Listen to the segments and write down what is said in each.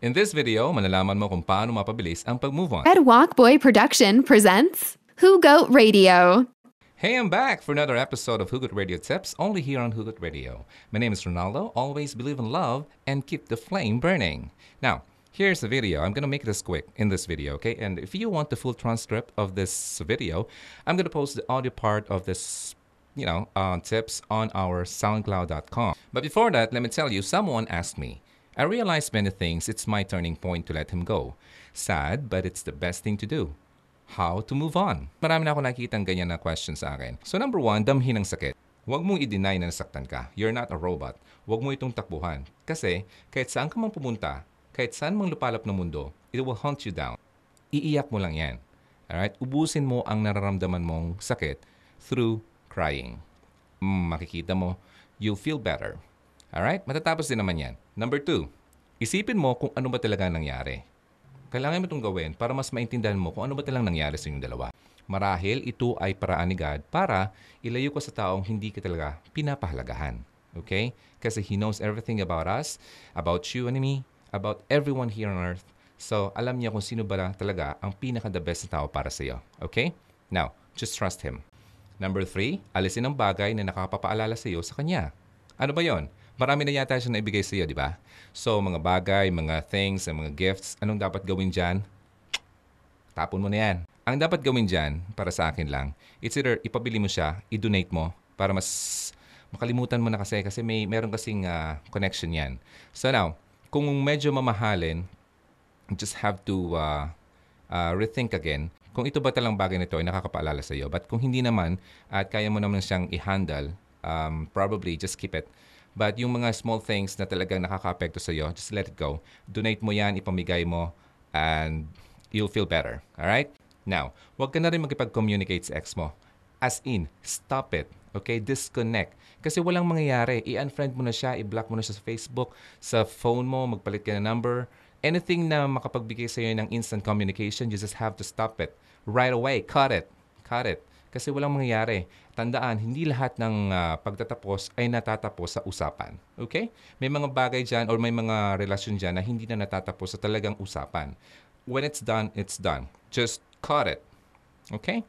In this video, malalaman mo kung paano mapabilis ang pag-move on. Ed Walkboy Production presents Who Goat Radio. Hey, I'm back for another episode of Who Goat Radio Tips, only here on Who Goat Radio. My name is Ronaldo. Always believe in love and keep the flame burning. Now, here's the video. I'm gonna make this quick in this video, okay? And if you want the full transcript of this video, I'm gonna post the audio part of this you know, uh, tips on our SoundCloud.com. But before that, let me tell you, someone asked me, I realized many things. It's my turning point to let him go. Sad, but it's the best thing to do. How to move on? Marami na ako nakikitang ganyan na question sa akin. So number one, damhin ng sakit. Huwag mong i-deny na nasaktan ka. You're not a robot. Huwag mo itong takbuhan. Kasi kahit saan ka mang pumunta, kahit saan mang lupalop ng mundo, it will hunt you down. Iiyak mo lang yan. Alright? Ubusin mo ang nararamdaman mong sakit through crying. Mm, makikita mo, you'll feel better. Alright? Matatapos din naman yan. Number two, isipin mo kung ano ba talaga nangyari. Kailangan mo itong gawin para mas maintindihan mo kung ano ba talagang nangyari sa inyong dalawa. Marahil ito ay paraan ni God para ilayo ka sa taong hindi ka talaga pinapahalagahan. Okay? Kasi He knows everything about us, about you and me, about everyone here on earth. So, alam niya kung sino ba talaga ang pinaka-the best na tao para sa iyo. Okay? Now, just trust Him. Number three, alisin ang bagay na nakapapaalala sa iyo sa Kanya. Ano ba yon? Marami na yata siya naibigay sa iyo, di ba? So, mga bagay, mga things, mga gifts, anong dapat gawin dyan? Tapon mo na yan. Ang dapat gawin dyan, para sa akin lang, it's either ipabili mo siya, i-donate mo, para mas makalimutan mo na kasi, kasi may meron kasing uh, connection yan. So now, kung medyo mamahalin, just have to uh, uh, rethink again kung ito ba talang bagay nito ay nakakapaalala sa iyo. But kung hindi naman at kaya mo naman siyang i-handle, um, probably just keep it. But yung mga small things na talagang nakaka-apekto sa iyo, just let it go. Donate mo yan, ipamigay mo, and you'll feel better. Alright? Now, huwag ka na rin makipag-communicate sa ex mo. As in, stop it. Okay? Disconnect. Kasi walang mangyayari. I-unfriend mo na siya, i-block mo na siya sa Facebook, sa phone mo, magpalit ka ng number. Anything na makapagbigay sa iyo ng instant communication, you just have to stop it. Right away. Cut it. Cut it. Kasi walang mangyayari. Tandaan, hindi lahat ng uh, pagtatapos ay natatapos sa usapan. Okay? May mga bagay dyan or may mga relasyon dyan na hindi na natatapos sa talagang usapan. When it's done, it's done. Just cut it. Okay?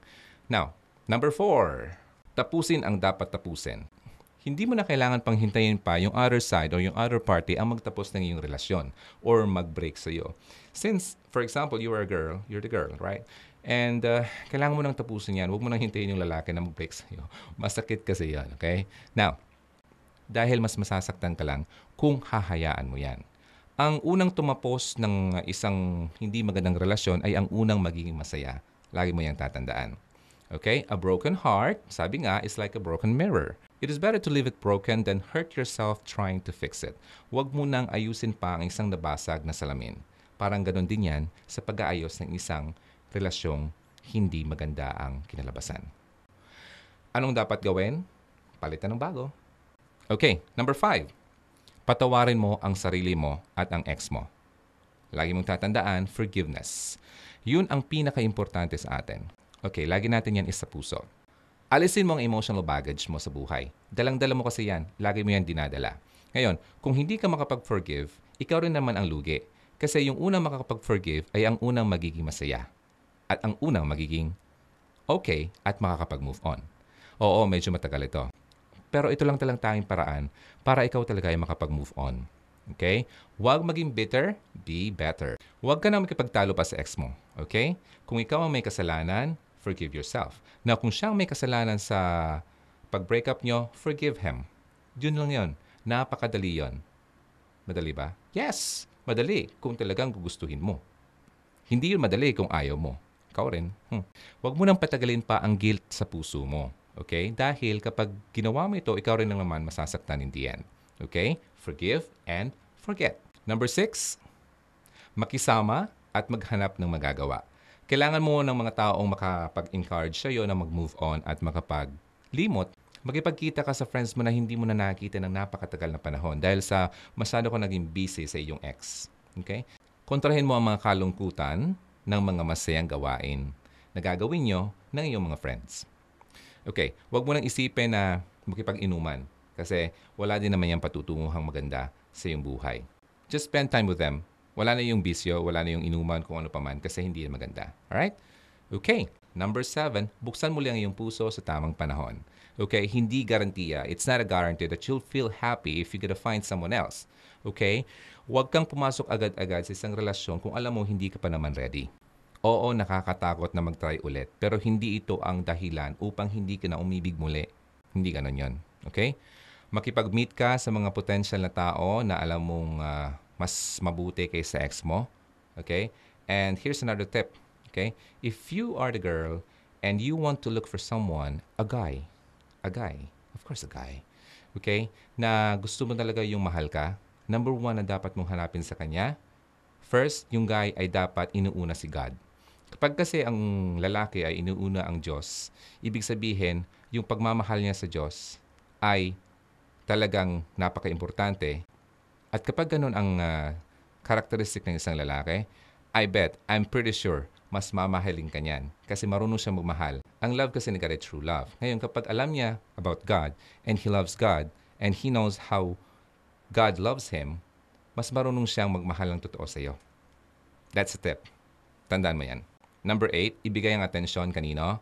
Now, number four. Tapusin ang dapat tapusin hindi mo na kailangan pang hintayin pa yung other side or yung other party ang magtapos ng iyong relasyon or mag-break sa iyo. Since, for example, you are a girl, you're the girl, right? And uh, kailangan mo nang tapusin yan. Huwag mo nang hintayin yung lalaki na mag-break sa iyo. Masakit kasi yan, okay? Now, dahil mas masasaktan ka lang kung hahayaan mo yan. Ang unang tumapos ng isang hindi magandang relasyon ay ang unang magiging masaya. Lagi mo yang tatandaan. Okay? A broken heart, sabi nga, is like a broken mirror. It is better to leave it broken than hurt yourself trying to fix it. Huwag mo nang ayusin pa ang isang nabasag na salamin. Parang ganon din yan sa pag-aayos ng isang relasyong hindi maganda ang kinalabasan. Anong dapat gawin? Palitan ng bago. Okay, number five. Patawarin mo ang sarili mo at ang ex mo. Lagi mong tatandaan, forgiveness. Yun ang pinaka-importante sa atin. Okay, lagi natin yan isa puso. Alisin mo ang emotional baggage mo sa buhay. Dalang-dala mo kasi yan. Lagi mo yan dinadala. Ngayon, kung hindi ka makapag-forgive, ikaw rin naman ang lugi. Kasi yung unang makakapag-forgive ay ang unang magiging masaya. At ang unang magiging okay at makakapag-move on. Oo, medyo matagal ito. Pero ito lang talang tanging paraan para ikaw talaga ay makapag-move on. Okay? Huwag maging bitter, be better. Huwag ka na makipagtalo pa sa ex mo. Okay? Kung ikaw ang may kasalanan, forgive yourself. Now, kung siyang may kasalanan sa pag-break up nyo, forgive him. Yun lang yon. Napakadali yon. Madali ba? Yes! Madali kung talagang gugustuhin mo. Hindi yun madali kung ayaw mo. Ikaw rin. Hmm. Huwag mo nang patagalin pa ang guilt sa puso mo. Okay? Dahil kapag ginawa mo ito, ikaw rin lang naman masasaktan in the end. Okay? Forgive and forget. Number six, makisama at maghanap ng magagawa kailangan mo ng mga taong makapag-encourage sa iyo na mag-move on at makapag-limot. Magipagkita ka sa friends mo na hindi mo na nakita ng napakatagal na panahon dahil sa masyado ko naging busy sa iyong ex. Okay? Kontrahin mo ang mga kalungkutan ng mga masayang gawain na gagawin nyo ng iyong mga friends. Okay, huwag mo nang isipin na makipag-inuman kasi wala din naman yung patutunguhang maganda sa iyong buhay. Just spend time with them Wala na yung bisyo, wala na yung inuman, kung ano pa man, kasi hindi na maganda. Alright? Okay. Number seven, buksan mo lang yung puso sa tamang panahon. Okay? Hindi garantiya. It's not a guarantee that you'll feel happy if you're gonna find someone else. Okay? Huwag kang pumasok agad-agad sa isang relasyon kung alam mo hindi ka pa naman ready. Oo, nakakatakot na mag-try ulit. Pero hindi ito ang dahilan upang hindi ka na umibig muli. Hindi ganon yon. Okay? Makipag-meet ka sa mga potential na tao na alam mong ah, mas mabuti kaysa ex mo. Okay? And here's another tip. Okay? If you are the girl and you want to look for someone, a guy, a guy, of course a guy, okay, na gusto mo talaga yung mahal ka, number one na dapat mong hanapin sa kanya, first, yung guy ay dapat inuuna si God. Kapag kasi ang lalaki ay inuuna ang Diyos, ibig sabihin, yung pagmamahal niya sa Diyos ay talagang napaka-importante. At kapag ganun ang ah, characteristic ng isang lalaki, I bet, I'm pretty sure, mas mamahalin ka niyan. Kasi marunong siya magmahal. Ang love kasi ni God true love. Ngayon, kapag alam niya about God, and he loves God, and he knows how God loves him, mas marunong siyang magmahal ng totoo sa iyo. That's a tip. Tandaan mo yan. Number eight, ibigay ang atensyon kanino?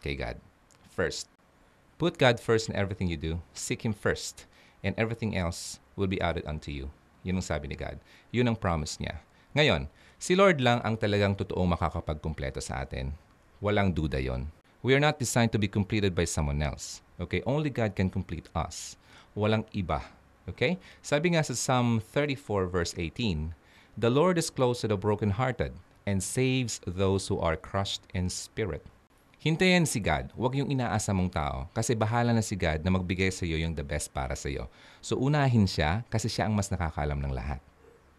Kay God. First. Put God first in everything you do. Seek Him first. And everything else will be added unto you. Yun ang sabi ni God. Yun ang promise niya. Ngayon, si Lord lang ang talagang totoong makakapagkumpleto sa atin. Walang duda yon. We are not designed to be completed by someone else. Okay? Only God can complete us. Walang iba. Okay? Sabi nga sa Psalm 34 verse 18, The Lord is close to the brokenhearted and saves those who are crushed in spirit. Hintayin si God. Huwag yung inaasa mong tao kasi bahala na si God na magbigay sa iyo yung the best para sa iyo. So unahin siya kasi siya ang mas nakakaalam ng lahat.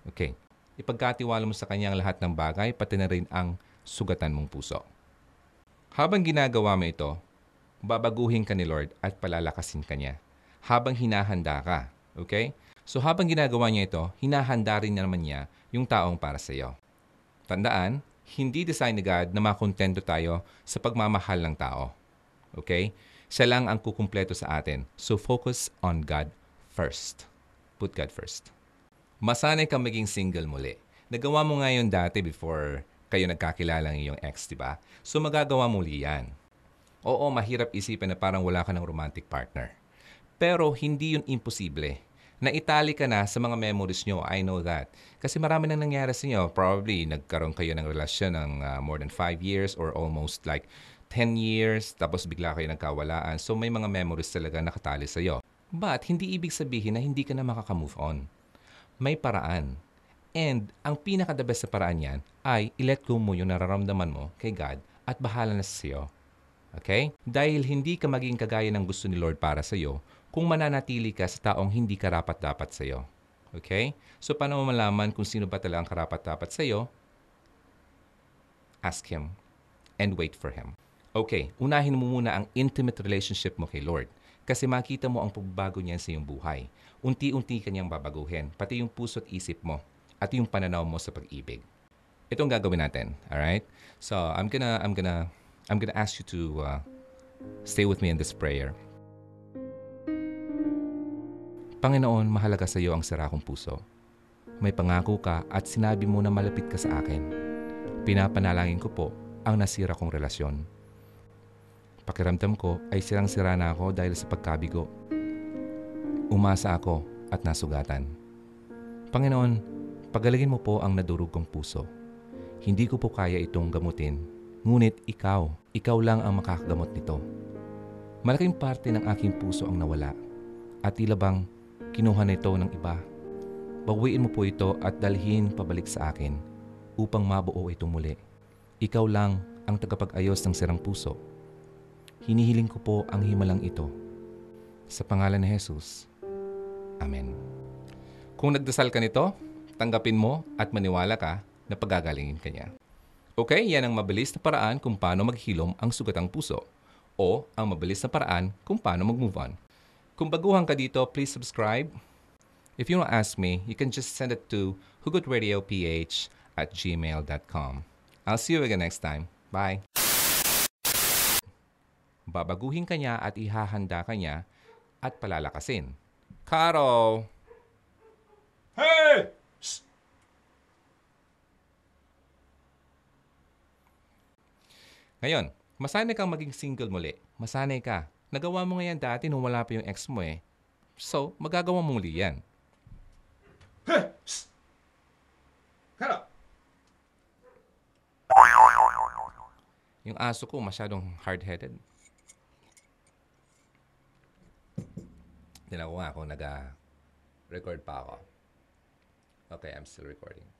Okay. Ipagkatiwala mo sa kanya ang lahat ng bagay, pati na rin ang sugatan mong puso. Habang ginagawa mo ito, babaguhin ka ni Lord at palalakasin ka niya. Habang hinahanda ka. Okay? So habang ginagawa niya ito, hinahanda rin naman niya yung taong para sa iyo. Tandaan, hindi design ni God na makontento tayo sa pagmamahal ng tao. Okay? Siya lang ang kukumpleto sa atin. So focus on God first. Put God first. Masanay kang maging single muli. Nagawa mo nga yun dati before kayo nagkakilala ng iyong ex, di ba? So magagawa muli yan. Oo, mahirap isipin na parang wala ka ng romantic partner. Pero hindi yun imposible. Naitali ka na sa mga memories nyo, I know that. Kasi marami nang nangyari sa inyo. Probably nagkaroon kayo ng relasyon ng uh, more than 5 years or almost like 10 years, tapos bigla kayo nagkawalaan. So may mga memories talaga nakatali sa iyo. But hindi ibig sabihin na hindi ka na makaka-move on. May paraan. And ang pinaka-the best sa paraan yan ay i-let go mo yung nararamdaman mo kay God at bahala na sa iyo. Okay? Dahil hindi ka maging kagaya ng gusto ni Lord para sa iyo kung mananatili ka sa taong hindi karapat-dapat sa iyo. Okay? So, paano mo malaman kung sino ba talaga ang karapat-dapat sa iyo? Ask Him and wait for Him. Okay, unahin mo muna ang intimate relationship mo kay Lord kasi makita mo ang pagbabago niyan sa iyong buhay. Unti-unti kanyang babaguhin, pati yung puso at isip mo at yung pananaw mo sa pag-ibig. Ito ang gagawin natin, all right? So, I'm gonna I'm gonna I'm gonna ask you to uh, stay with me in this prayer. Panginoon, mahalaga sa iyo ang sira kong puso. May pangako ka at sinabi mo na malapit ka sa akin. Pinapanalangin ko po ang nasira kong relasyon. Pakiramdam ko ay sirang-sira na ako dahil sa pagkabigo. Umasa ako at nasugatan. Panginoon, pagalingin mo po ang nadurog kong puso. Hindi ko po kaya itong gamutin, ngunit ikaw, ikaw lang ang makakagamot nito. Malaking parte ng aking puso ang nawala at tila bang kinuha nito ng iba. Bawiin mo po ito at dalhin pabalik sa akin upang mabuo ito muli. Ikaw lang ang tagapag-ayos ng sirang puso. Hinihiling ko po ang himalang ito. Sa pangalan ni Jesus. Amen. Kung nagdasal ka nito, tanggapin mo at maniwala ka na pagagalingin ka niya. Okay, yan ang mabilis na paraan kung paano maghilom ang sugatang puso o ang mabilis na paraan kung paano mag-move on. Kung baguhan ka dito, please subscribe. If you want ask me, you can just send it to hugotradioph at gmail.com. I'll see you again next time. Bye! Babaguhin ka niya at ihahanda ka niya at palalakasin. Caro! Hey! Shh! Ngayon, masanay kang maging single muli. Masanay ka Nagawa mo nga yan dati nung wala pa yung ex mo eh. So, magagawa mo muli yan. Hello. Yung aso ko masyadong hard-headed. Tinawa ako, nag-record pa ako. Okay, I'm still recording.